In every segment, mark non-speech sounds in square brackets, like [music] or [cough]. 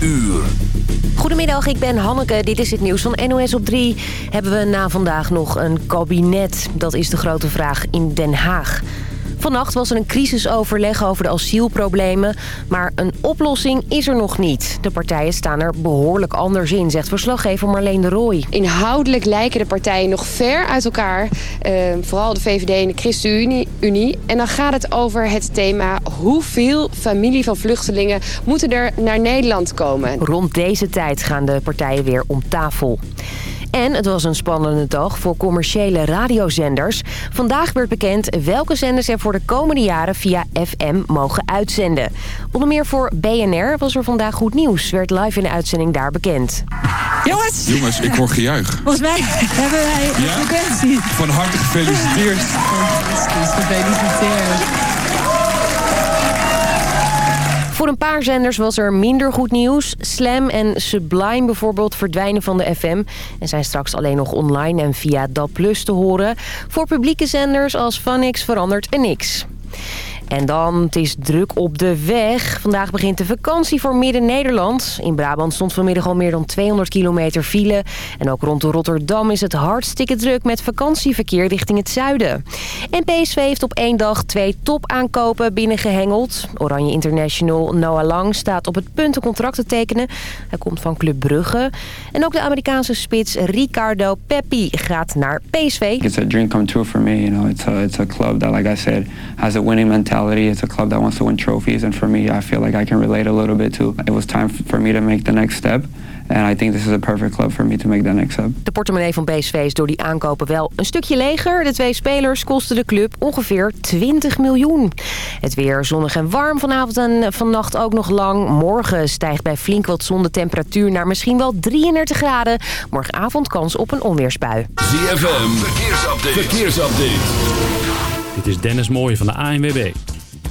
uur. Goedemiddag, ik ben Hanneke. Dit is het nieuws van NOS op 3. Hebben we na vandaag nog een kabinet? Dat is de grote vraag in Den Haag. Vannacht was er een crisisoverleg over de asielproblemen. Maar een oplossing is er nog niet. De partijen staan er behoorlijk anders in, zegt verslaggever Marleen de Rooij. Inhoudelijk lijken de partijen nog ver uit elkaar. Uh, vooral de VVD en de ChristenUnie. En dan gaat het over het thema hoeveel familie van vluchtelingen moeten er naar Nederland komen. Rond deze tijd gaan de partijen weer om tafel. En het was een spannende dag voor commerciële radiozenders. Vandaag werd bekend welke zenders er voor de komende jaren via FM mogen uitzenden. Onder meer voor BNR was er vandaag goed nieuws. Werd live in de uitzending daar bekend. Jongens! Jongens, ik hoor gejuich. Volgens mij [laughs] hebben wij een Ja? frequentie. Van harte gefeliciteerd. Fantastisch, gefeliciteerd. Voor een paar zenders was er minder goed nieuws. Slam en Sublime bijvoorbeeld verdwijnen van de FM... en zijn straks alleen nog online en via DAB te horen. Voor publieke zenders als Vanix verandert er niks. En dan, het is druk op de weg. Vandaag begint de vakantie voor Midden-Nederland. In Brabant stond vanmiddag al meer dan 200 kilometer file. En ook rond Rotterdam is het hartstikke druk met vakantieverkeer richting het zuiden. En PSV heeft op één dag twee topaankopen binnengehengeld. Oranje International Noah Lang staat op het punt een contract te tekenen. Hij komt van Club Brugge. En ook de Amerikaanse spits Ricardo Peppi gaat naar PSV. It's a dream come true for me. You know, it's a it's a club that, like I said, has a winning mentality. It's a club that wants to win trophies, and for me, I feel like I can relate a little bit to. It was time for me to make the next step, and I think this is a perfect club for me to make that next step. De portemonnee van PSV is door die aankopen wel een stukje leger. De twee spelers kosten de club ongeveer 20 miljoen. Het weer zonnig en warm vanavond en vannacht ook nog lang. Morgen stijgt bij flink wat zon de temperatuur naar misschien wel 33 graden. Morgenavond kans op een onweersbui. ZFM, verkeersupdate. verkeersupdate. Dit is Dennis Mooij van de ANWB.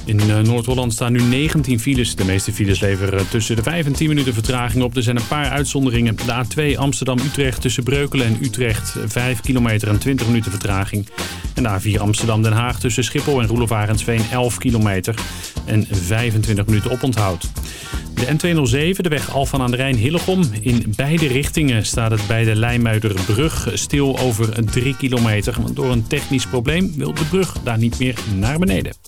In eh, Noord-Holland staan nu 19 files. De meeste files leveren tussen de 5 en 10 minuten vertraging op. Er zijn een paar uitzonderingen. De A2 Amsterdam-Utrecht tussen Breukelen en Utrecht 5 kilometer en 20 minuten vertraging. En de A4 Amsterdam-Den Haag tussen Schiphol en Roelof Arendsveen 11 kilometer en 25 minuten oponthoud. De N207, de weg Alphen aan de Rijn-Hillegom. In beide richtingen staat het bij de Leimuiderbrug stil over 3 kilometer. Want door een technisch probleem wil de brug daar niet meer naar beneden.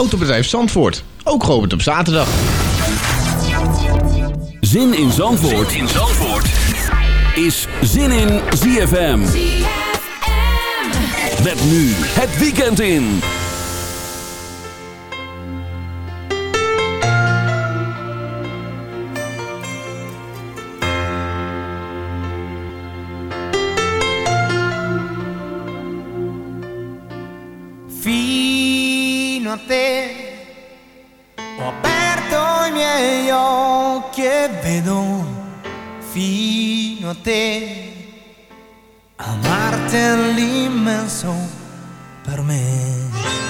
Autobedrijf Zandvoort, ook geopend op zaterdag. Zin in Zandvoort, in Zandvoort. is Zin in ZFM. Met nu het weekend in. Occhi e vedo fino a te amarti è per me.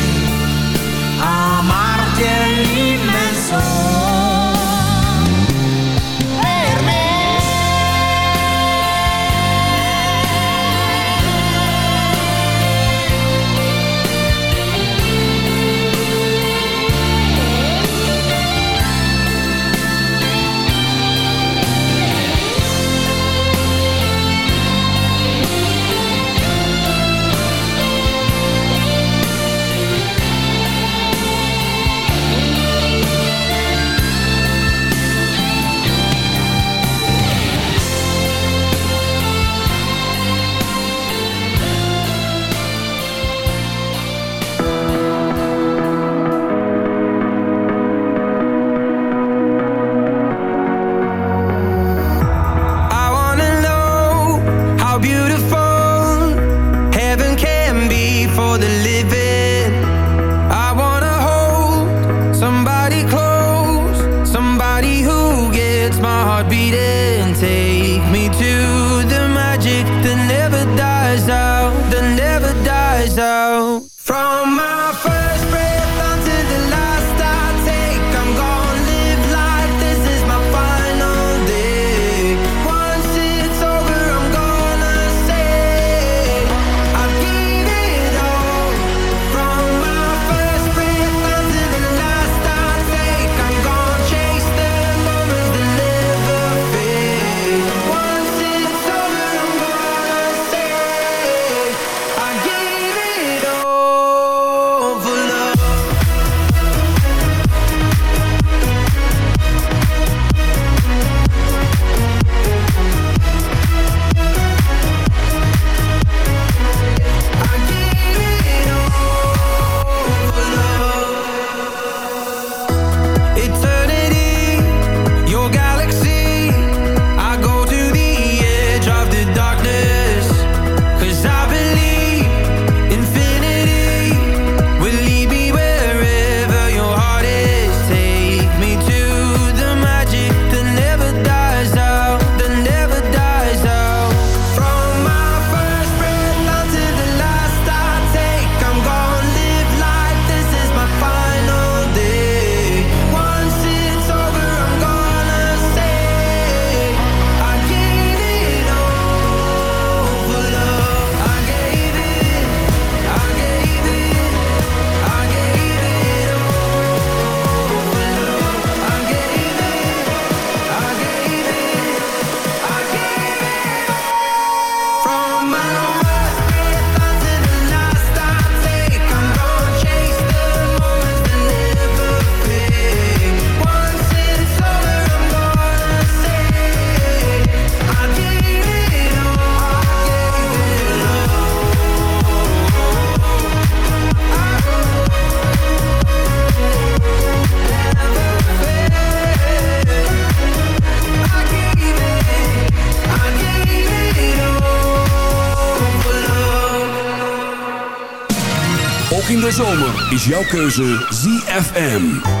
jouw keuze ZFM.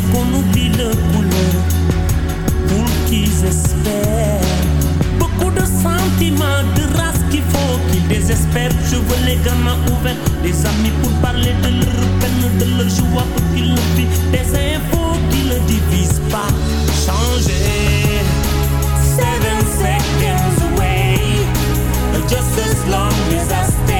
mais qu'on oublie le couleur pour qu'ils espèrent. Beaucoup de sentiments, de race qu'il faut qu'ils désespèrent. Je veux les gamins ouverts, les amis pour parler de leur peine, de leur joie pour qu'ils le. Des infos qui ne divisent pas. Changer. Seven seconds away, just as long as I stay.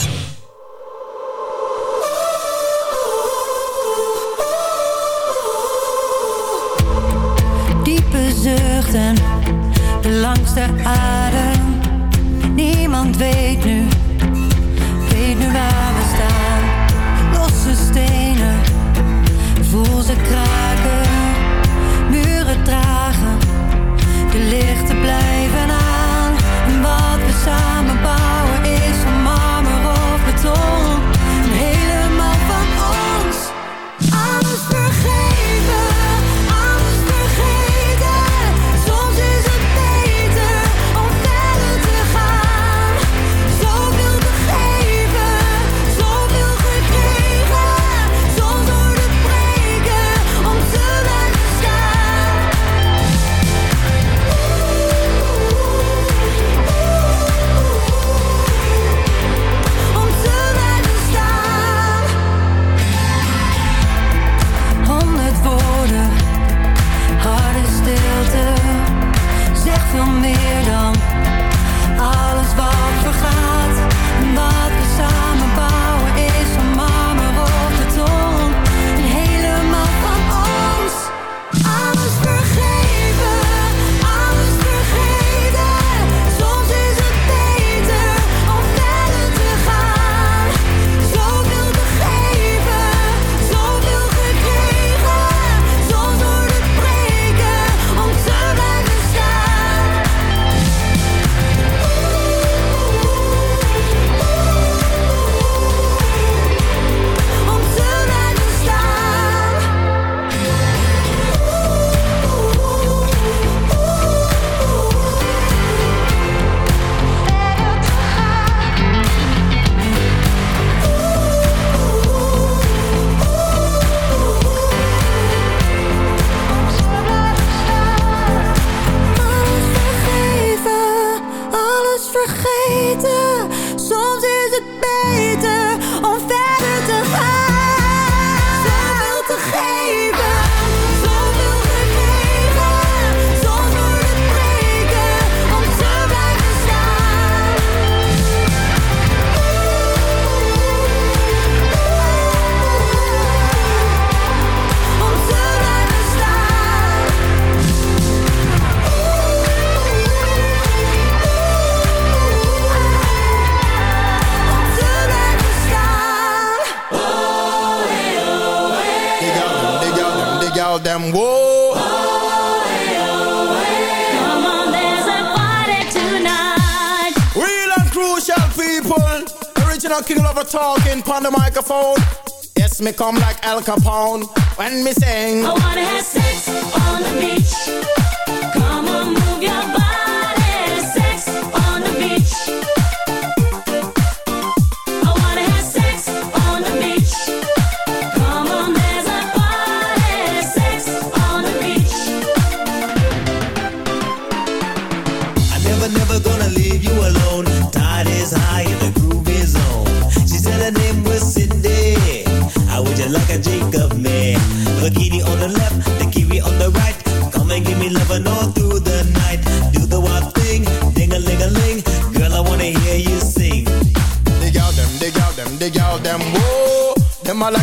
they come like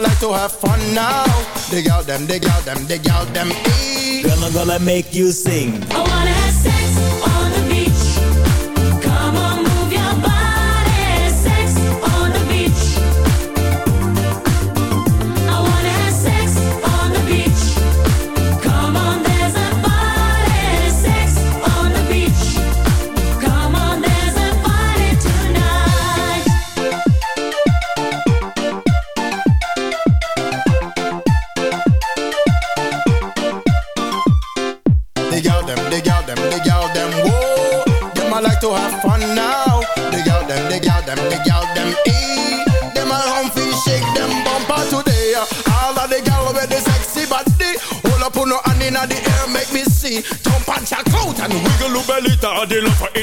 like to have fun now. Dig out them, dig out them, dig out them. Girl, I'm gonna make you sing.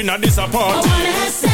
inna this apart.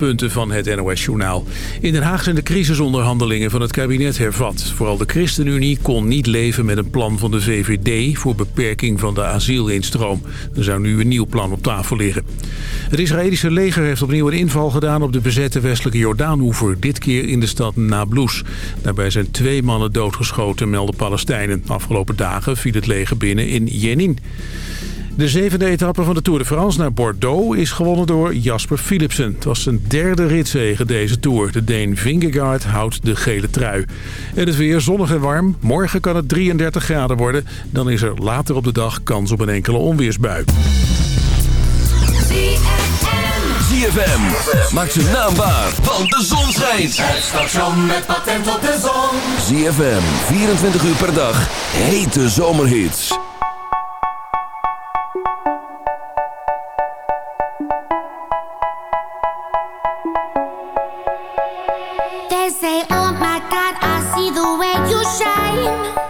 hoofdpunten van het NOS-journaal. In Den Haag zijn de crisisonderhandelingen van het kabinet hervat. Vooral de ChristenUnie kon niet leven met een plan van de VVD... voor beperking van de asielinstroom. Er zou nu een nieuw plan op tafel liggen. Het Israëlische leger heeft opnieuw een inval gedaan... op de bezette westelijke Jordaanoever, dit keer in de stad Nablus. Daarbij zijn twee mannen doodgeschoten, melden Palestijnen. Afgelopen dagen viel het leger binnen in Jenin. De zevende etappe van de Tour de France naar Bordeaux is gewonnen door Jasper Philipsen. Het was zijn derde ritzegen deze Tour. De Deen Vingegaard houdt de gele trui. Het is weer zonnig en warm. Morgen kan het 33 graden worden. Dan is er later op de dag kans op een enkele onweersbui. ZFM. maakt zijn naambaar de zon schijnt. Het station met patent op de zon. ZFM, 24 uur per dag, hete zomerhits. say, oh my God, I see the way you shine.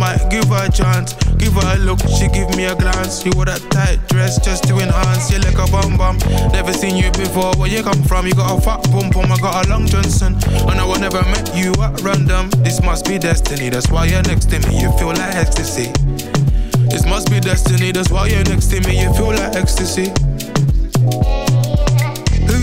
Might give her a chance. Give her a look, she give me a glance. You wore that tight dress just to enhance. You like a bum bum. Never seen you before. Where you come from? You got a fat pum pum. I got a long Johnson. I know I never met you at random. This must be destiny. That's why you're next to me. You feel like ecstasy. This must be destiny. That's why you're next to me. You feel like ecstasy.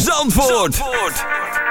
Zandvoort. Zandvoort.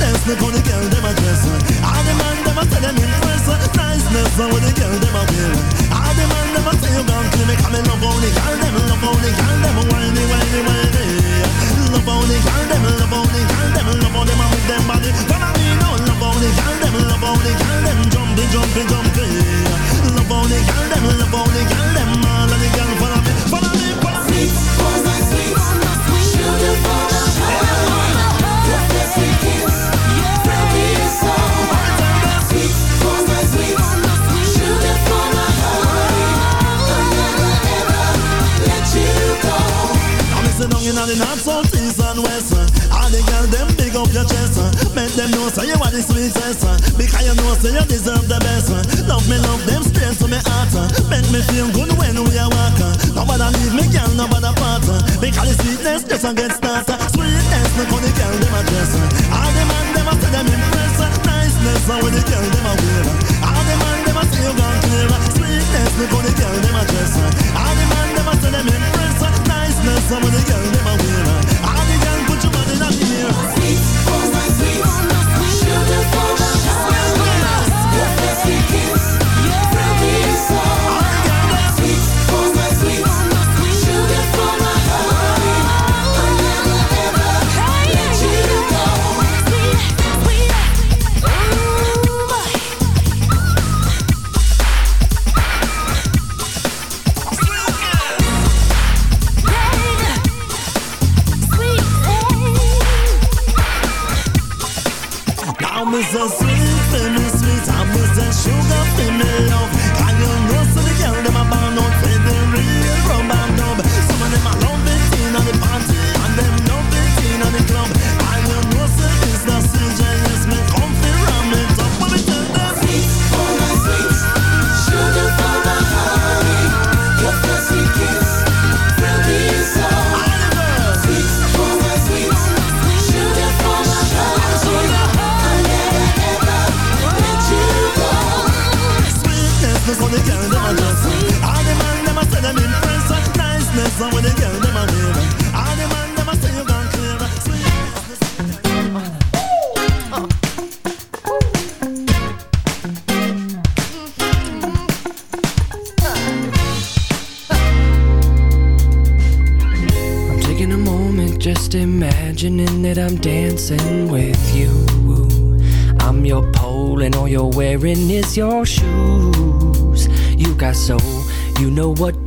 Dance me for the girl, them a dress. I demand them a tell them in press. Niceness, I want the girl, them a wear. So you are the sweetest one Because you know say you deserve the best one Love me, love them straight to me heart Make me feel good when we are walking Nobody leave me, girl, nobody part Because the sweetness just a get started Sweetness, look how the girl them a dress All the man them a say them impress Niceness, for the girl them a wear All the man them a say you gone clear Sweetness, look how the girl them a dress All the man them a say them impress Niceness, for the girl them a wear All the girl put your body in the mirror. Sweet, oh my sweet, oh my wonderful. Jesus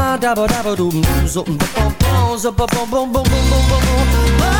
Da dabba doom, zoom, boom, boom, boom, boom, boom, boom, boom, boom, boom,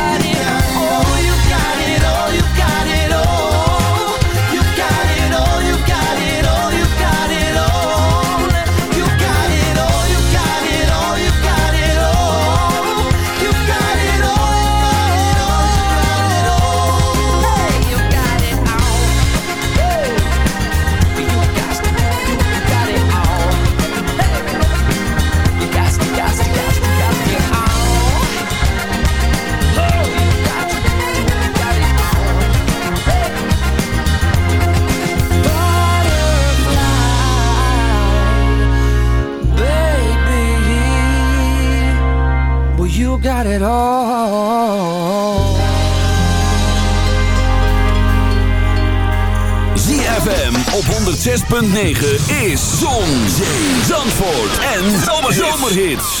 106.9 is Zon, Zee, Zandvoort en Zomerhits. I